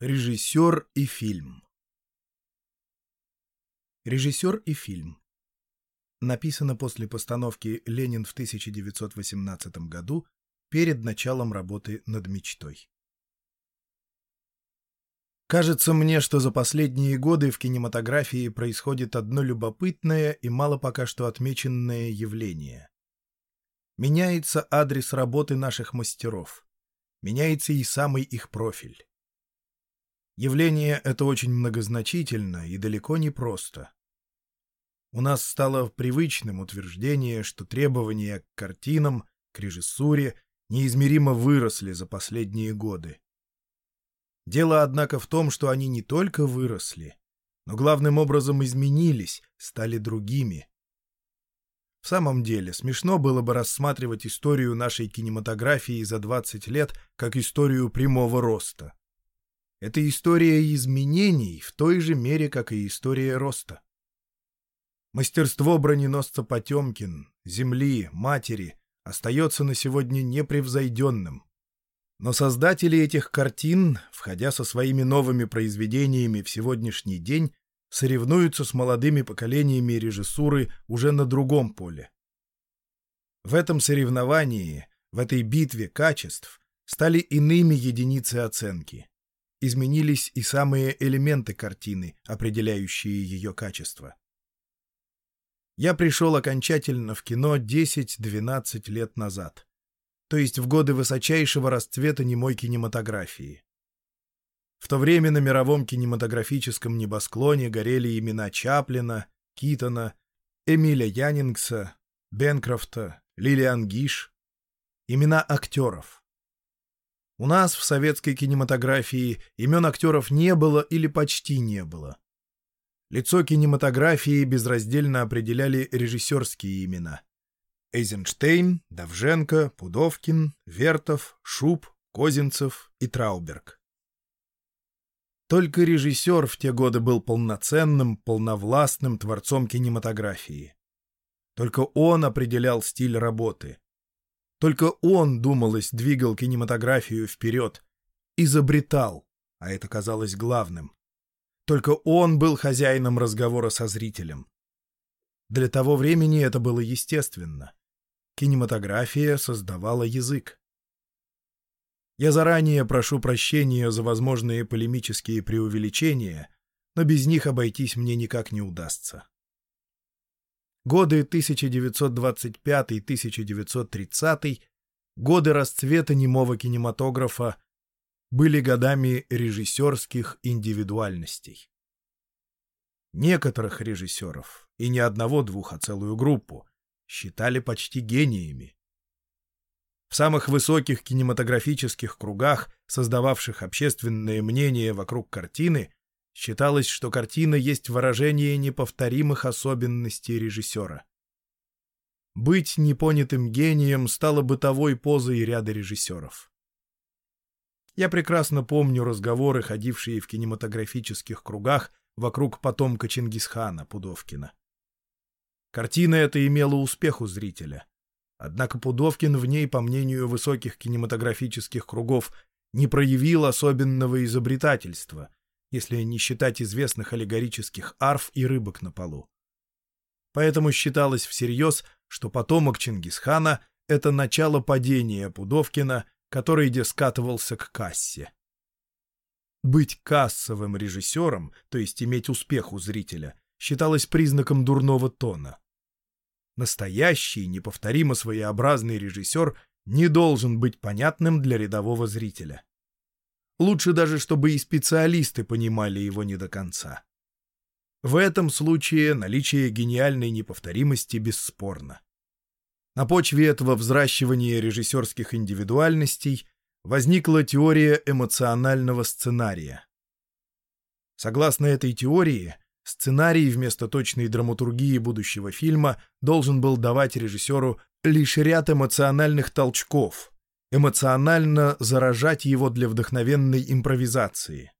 Режиссер и фильм Режиссер и фильм Написано после постановки «Ленин» в 1918 году перед началом работы над мечтой. Кажется мне, что за последние годы в кинематографии происходит одно любопытное и мало пока что отмеченное явление. Меняется адрес работы наших мастеров. Меняется и самый их профиль. Явление это очень многозначительно и далеко не просто. У нас стало привычным утверждение, что требования к картинам, к режиссуре неизмеримо выросли за последние годы. Дело, однако, в том, что они не только выросли, но главным образом изменились, стали другими. В самом деле, смешно было бы рассматривать историю нашей кинематографии за 20 лет как историю прямого роста. Это история изменений в той же мере, как и история роста. Мастерство броненосца Потемкин, земли, матери остается на сегодня непревзойденным. Но создатели этих картин, входя со своими новыми произведениями в сегодняшний день, соревнуются с молодыми поколениями режиссуры уже на другом поле. В этом соревновании, в этой битве качеств стали иными единицы оценки изменились и самые элементы картины, определяющие ее качество. Я пришел окончательно в кино 10-12 лет назад, то есть в годы высочайшего расцвета немой кинематографии. В то время на мировом кинематографическом небосклоне горели имена Чаплина, Китона, Эмиля Янингса, Бенкрофта, Лилиан Гиш, имена актеров. У нас в советской кинематографии имен актеров не было или почти не было. Лицо кинематографии безраздельно определяли режиссерские имена. Эйзенштейн, Давженко, Пудовкин, Вертов, Шуб, Козинцев и Трауберг. Только режиссер в те годы был полноценным, полновластным творцом кинематографии. Только он определял стиль работы. Только он, думалось, двигал кинематографию вперед, изобретал, а это казалось главным. Только он был хозяином разговора со зрителем. Для того времени это было естественно. Кинематография создавала язык. Я заранее прошу прощения за возможные полемические преувеличения, но без них обойтись мне никак не удастся. Годы 1925-1930, годы расцвета немого кинематографа, были годами режиссерских индивидуальностей. Некоторых режиссеров, и не одного-двух, а целую группу, считали почти гениями. В самых высоких кинематографических кругах, создававших общественное мнение вокруг картины, Считалось, что картина есть выражение неповторимых особенностей режиссера. Быть непонятым гением стало бытовой позой ряда режиссеров. Я прекрасно помню разговоры, ходившие в кинематографических кругах вокруг потомка Чингисхана Пудовкина. Картина эта имела успех у зрителя. Однако Пудовкин в ней, по мнению высоких кинематографических кругов, не проявил особенного изобретательства, если не считать известных аллегорических арф и рыбок на полу. Поэтому считалось всерьез, что потомок Чингисхана — это начало падения Пудовкина, который где скатывался к кассе. Быть кассовым режиссером, то есть иметь успех у зрителя, считалось признаком дурного тона. Настоящий, неповторимо своеобразный режиссер не должен быть понятным для рядового зрителя. Лучше даже, чтобы и специалисты понимали его не до конца. В этом случае наличие гениальной неповторимости бесспорно. На почве этого взращивания режиссерских индивидуальностей возникла теория эмоционального сценария. Согласно этой теории, сценарий вместо точной драматургии будущего фильма должен был давать режиссеру лишь ряд эмоциональных толчков, эмоционально заражать его для вдохновенной импровизации.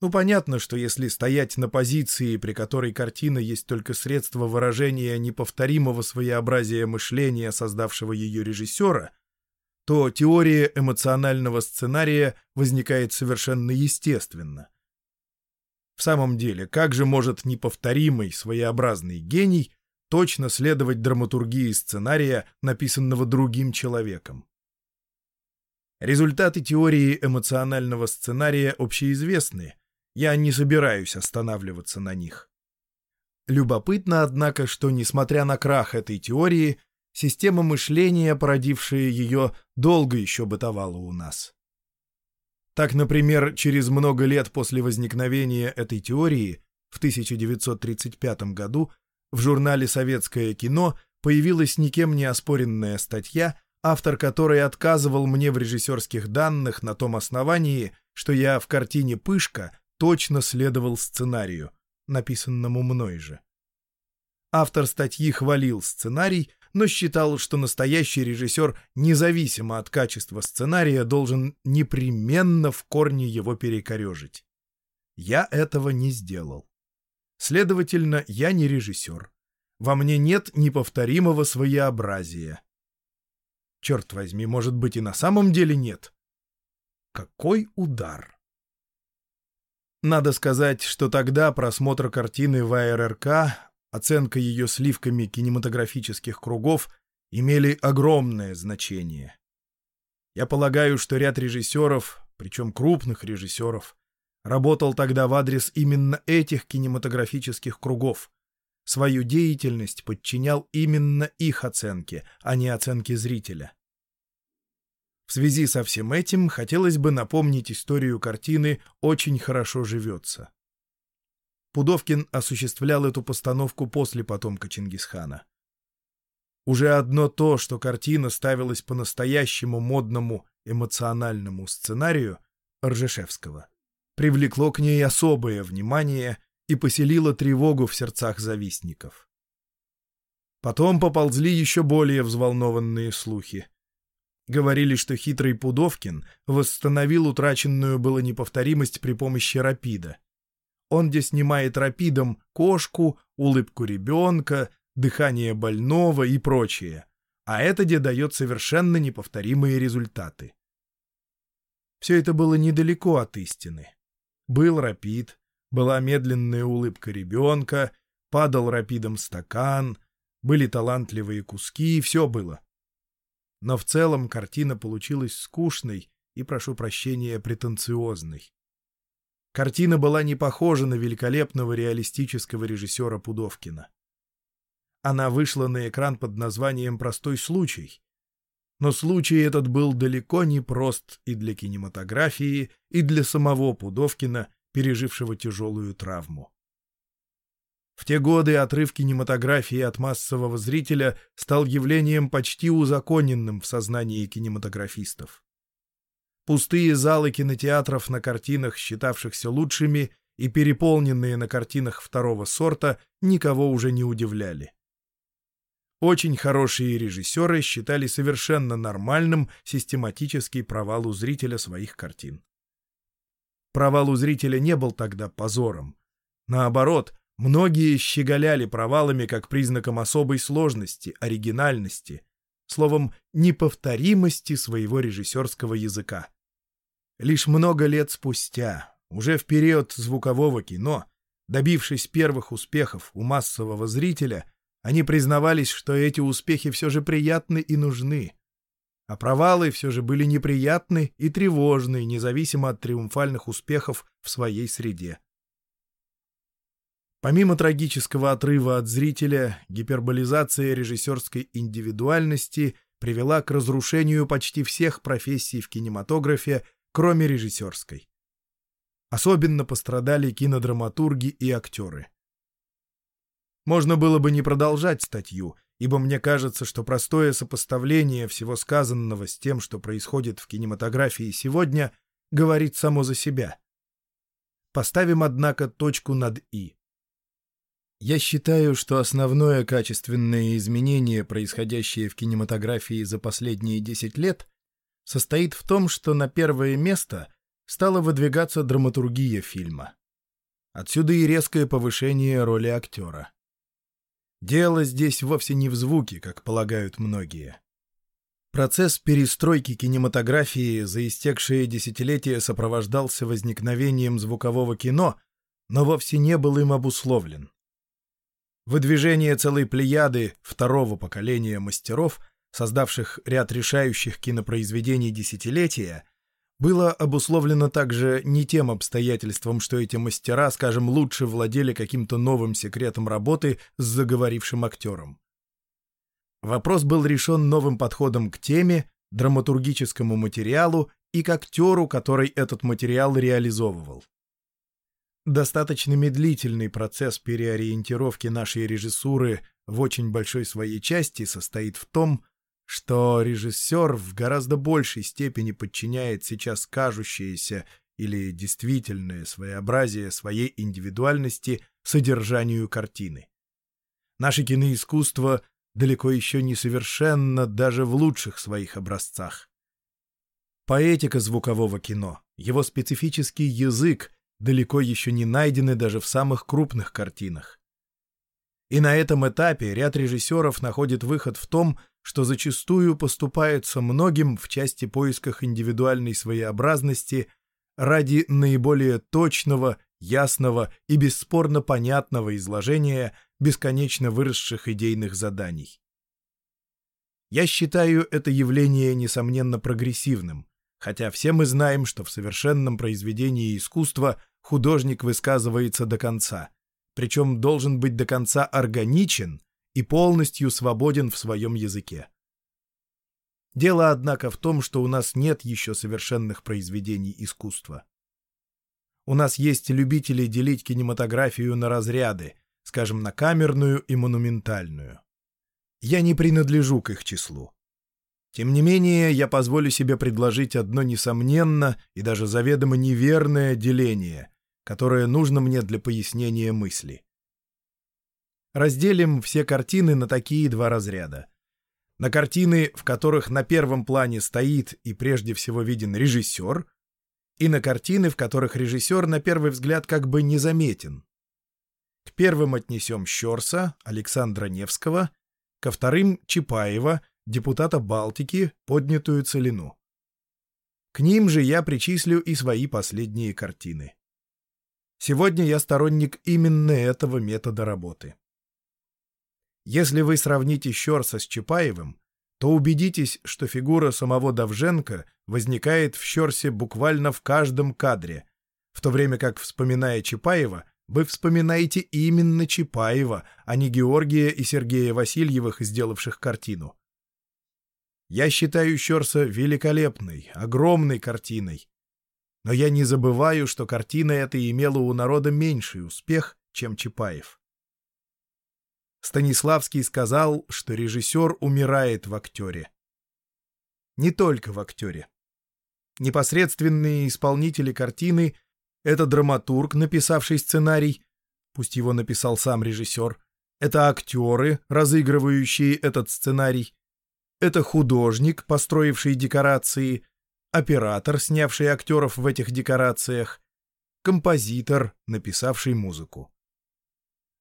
Ну, понятно, что если стоять на позиции, при которой картина есть только средство выражения неповторимого своеобразия мышления, создавшего ее режиссера, то теория эмоционального сценария возникает совершенно естественно. В самом деле, как же может неповторимый, своеобразный гений точно следовать драматургии сценария, написанного другим человеком? Результаты теории эмоционального сценария общеизвестны, я не собираюсь останавливаться на них. Любопытно, однако, что, несмотря на крах этой теории, система мышления, породившая ее, долго еще бытовала у нас. Так, например, через много лет после возникновения этой теории, в 1935 году, в журнале «Советское кино» появилась никем не оспоренная статья, автор которой отказывал мне в режиссерских данных на том основании, что я в картине «Пышка» точно следовал сценарию, написанному мной же. Автор статьи хвалил сценарий, но считал, что настоящий режиссер, независимо от качества сценария, должен непременно в корне его перекорежить. Я этого не сделал. Следовательно, я не режиссер. Во мне нет неповторимого своеобразия. Черт возьми, может быть и на самом деле нет. Какой удар! Надо сказать, что тогда просмотр картины в АРРК оценка ее сливками кинематографических кругов имели огромное значение. Я полагаю, что ряд режиссеров, причем крупных режиссеров, работал тогда в адрес именно этих кинематографических кругов. Свою деятельность подчинял именно их оценке, а не оценке зрителя. В связи со всем этим хотелось бы напомнить историю картины «Очень хорошо живется». Пудовкин осуществлял эту постановку после потомка Чингисхана. Уже одно то, что картина ставилась по настоящему модному эмоциональному сценарию Ржешевского, привлекло к ней особое внимание и поселило тревогу в сердцах завистников. Потом поползли еще более взволнованные слухи. Говорили, что хитрый Пудовкин восстановил утраченную было неповторимость при помощи рапида — он где снимает рапидом кошку, улыбку ребенка, дыхание больного и прочее. А это где дает совершенно неповторимые результаты. Все это было недалеко от истины. Был рапид, была медленная улыбка ребенка, падал рапидом стакан, были талантливые куски, все было. Но в целом картина получилась скучной и, прошу прощения, претенциозной. Картина была не похожа на великолепного реалистического режиссера Пудовкина. Она вышла на экран под названием «Простой случай». Но случай этот был далеко не прост и для кинематографии, и для самого Пудовкина, пережившего тяжелую травму. В те годы отрыв кинематографии от массового зрителя стал явлением почти узаконенным в сознании кинематографистов. Пустые залы кинотеатров на картинах, считавшихся лучшими, и переполненные на картинах второго сорта, никого уже не удивляли. Очень хорошие режиссеры считали совершенно нормальным систематический провал у зрителя своих картин. Провал у зрителя не был тогда позором. Наоборот, многие щеголяли провалами как признаком особой сложности, оригинальности, словом, неповторимости своего режиссерского языка. Лишь много лет спустя, уже в период звукового кино, добившись первых успехов у массового зрителя, они признавались, что эти успехи все же приятны и нужны. А провалы все же были неприятны и тревожны, независимо от триумфальных успехов в своей среде. Помимо трагического отрыва от зрителя, гиперболизация режиссерской индивидуальности привела к разрушению почти всех профессий в кинематографе кроме режиссерской. Особенно пострадали кинодраматурги и актеры. Можно было бы не продолжать статью, ибо мне кажется, что простое сопоставление всего сказанного с тем, что происходит в кинематографии сегодня, говорит само за себя. Поставим, однако, точку над «и». Я считаю, что основное качественное изменение, происходящее в кинематографии за последние 10 лет, состоит в том, что на первое место стала выдвигаться драматургия фильма. Отсюда и резкое повышение роли актера. Дело здесь вовсе не в звуке, как полагают многие. Процесс перестройки кинематографии за истекшие десятилетия сопровождался возникновением звукового кино, но вовсе не был им обусловлен. Выдвижение целой плеяды второго поколения мастеров, создавших ряд решающих кинопроизведений десятилетия, было обусловлено также не тем обстоятельством, что эти мастера, скажем, лучше владели каким-то новым секретом работы с заговорившим актером. Вопрос был решен новым подходом к теме, драматургическому материалу и к актеру, который этот материал реализовывал. Достаточно медлительный процесс переориентировки нашей режиссуры в очень большой своей части состоит в том, что режиссер в гораздо большей степени подчиняет сейчас кажущееся или действительное своеобразие своей индивидуальности содержанию картины. Наше киноискусство далеко еще не совершенно даже в лучших своих образцах. Поэтика звукового кино, его специфический язык далеко еще не найдены даже в самых крупных картинах. И на этом этапе ряд режиссеров находит выход в том, что зачастую поступается многим в части поисках индивидуальной своеобразности ради наиболее точного, ясного и бесспорно понятного изложения бесконечно выросших идейных заданий. Я считаю это явление несомненно прогрессивным, хотя все мы знаем, что в совершенном произведении искусства художник высказывается до конца, причем должен быть до конца органичен и полностью свободен в своем языке. Дело, однако, в том, что у нас нет еще совершенных произведений искусства. У нас есть любители делить кинематографию на разряды, скажем, на камерную и монументальную. Я не принадлежу к их числу. Тем не менее, я позволю себе предложить одно несомненно и даже заведомо неверное деление, которое нужно мне для пояснения мысли. Разделим все картины на такие два разряда. На картины, в которых на первом плане стоит и прежде всего виден режиссер, и на картины, в которых режиссер на первый взгляд как бы незаметен. К первым отнесем Щорса, Александра Невского, ко вторым — Чапаева, депутата Балтики, поднятую целину. К ним же я причислю и свои последние картины. Сегодня я сторонник именно этого метода работы. Если вы сравните Щорса с Чапаевым, то убедитесь, что фигура самого Давженко возникает в Щорсе буквально в каждом кадре, в то время как, вспоминая Чапаева, вы вспоминаете именно Чапаева, а не Георгия и Сергея Васильевых, сделавших картину. Я считаю Щорса великолепной, огромной картиной. Но я не забываю, что картина эта имела у народа меньший успех, чем Чапаев. Станиславский сказал, что режиссер умирает в актере. Не только в актере. Непосредственные исполнители картины — это драматург, написавший сценарий, пусть его написал сам режиссер. Это актеры, разыгрывающие этот сценарий. Это художник, построивший декорации. Оператор, снявший актеров в этих декорациях. Композитор, написавший музыку.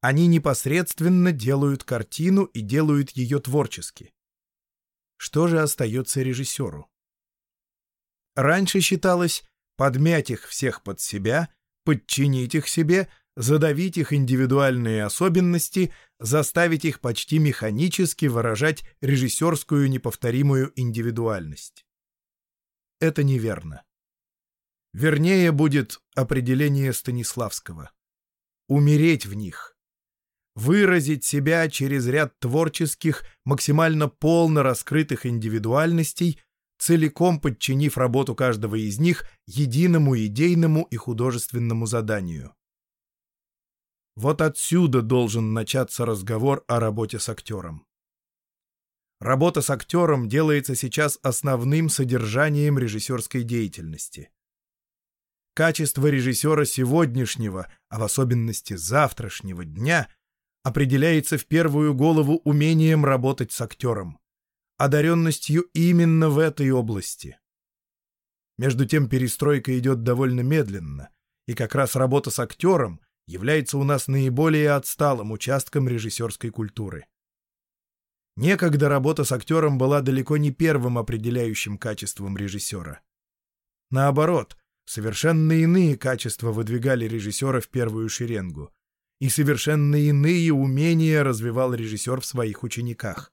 Они непосредственно делают картину и делают ее творчески. Что же остается режиссеру? Раньше считалось, подмять их всех под себя, подчинить их себе, задавить их индивидуальные особенности, заставить их почти механически выражать режиссерскую неповторимую индивидуальность. Это неверно. Вернее будет определение Станиславского. Умереть в них. Выразить себя через ряд творческих, максимально полно раскрытых индивидуальностей, целиком подчинив работу каждого из них единому идейному и художественному заданию. Вот отсюда должен начаться разговор о работе с актером. Работа с актером делается сейчас основным содержанием режиссерской деятельности. Качество режиссера сегодняшнего, а в особенности завтрашнего дня, определяется в первую голову умением работать с актером одаренностью именно в этой области. Между тем перестройка идет довольно медленно, и как раз работа с актером является у нас наиболее отсталым участком режиссерской культуры. Некогда работа с актером была далеко не первым определяющим качеством режиссера. Наоборот, совершенно иные качества выдвигали режиссера в первую шеренгу, и совершенно иные умения развивал режиссер в своих учениках.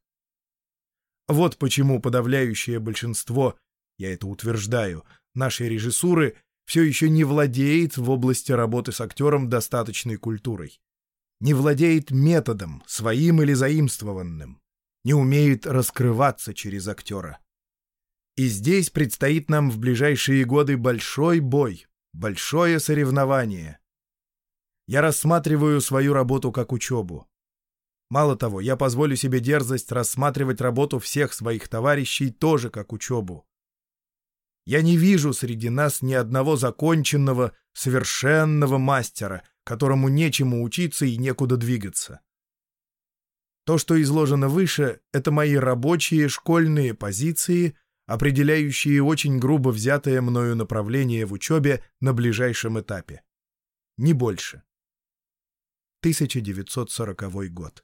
Вот почему подавляющее большинство, я это утверждаю, нашей режиссуры все еще не владеет в области работы с актером достаточной культурой. Не владеет методом, своим или заимствованным. Не умеет раскрываться через актера. И здесь предстоит нам в ближайшие годы большой бой, большое соревнование. Я рассматриваю свою работу как учебу. Мало того, я позволю себе дерзость рассматривать работу всех своих товарищей тоже как учебу. Я не вижу среди нас ни одного законченного, совершенного мастера, которому нечему учиться и некуда двигаться. То, что изложено выше, это мои рабочие школьные позиции, определяющие очень грубо взятое мною направление в учебе на ближайшем этапе. Не больше. 1940 год.